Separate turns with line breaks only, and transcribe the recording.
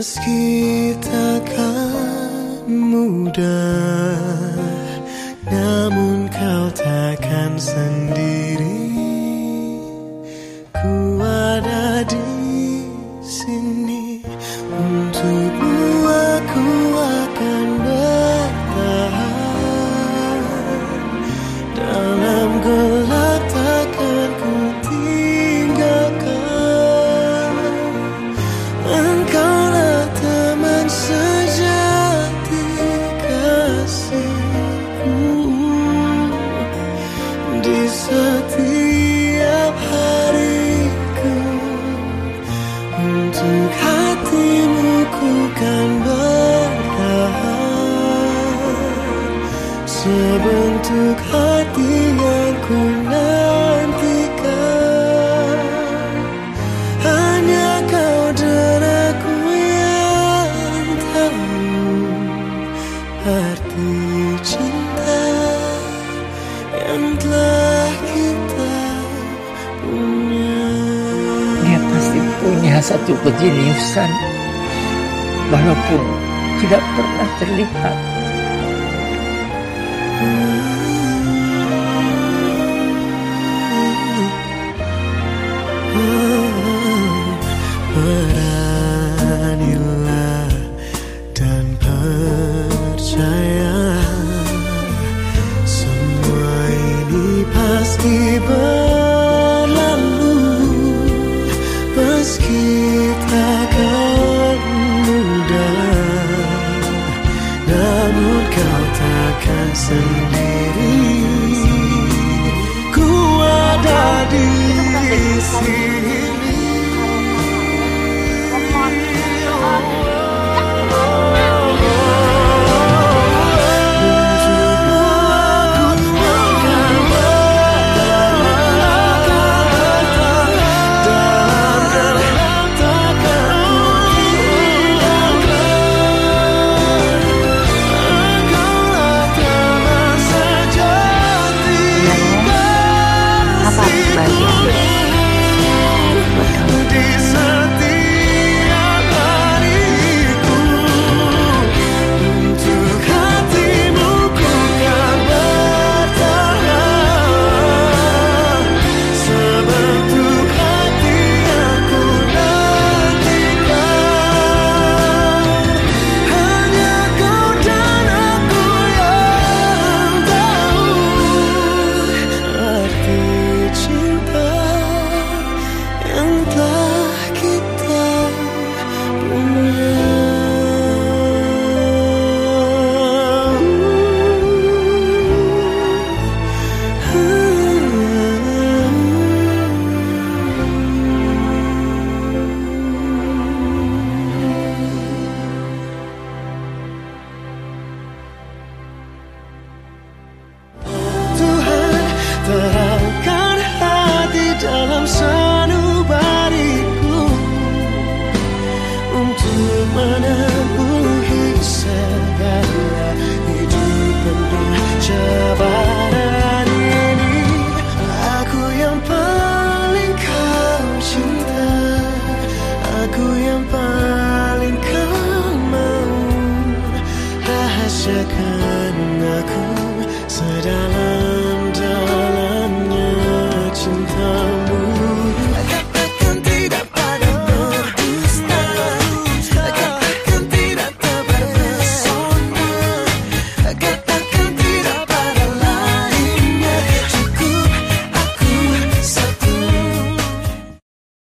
Meski takkan mudah Namun kau takkan sendiri setiap hariku. Untuk hatimu ku kan bertahan Sebentuk hati yang ku nantikan. Hanya kau dan aku yang tahu Arti cinta yang telah
Dia pasti punya satu kejeniusan walaupun tidak pernah terlihat.
meski takkan mudah, namun kau takkan sendiri.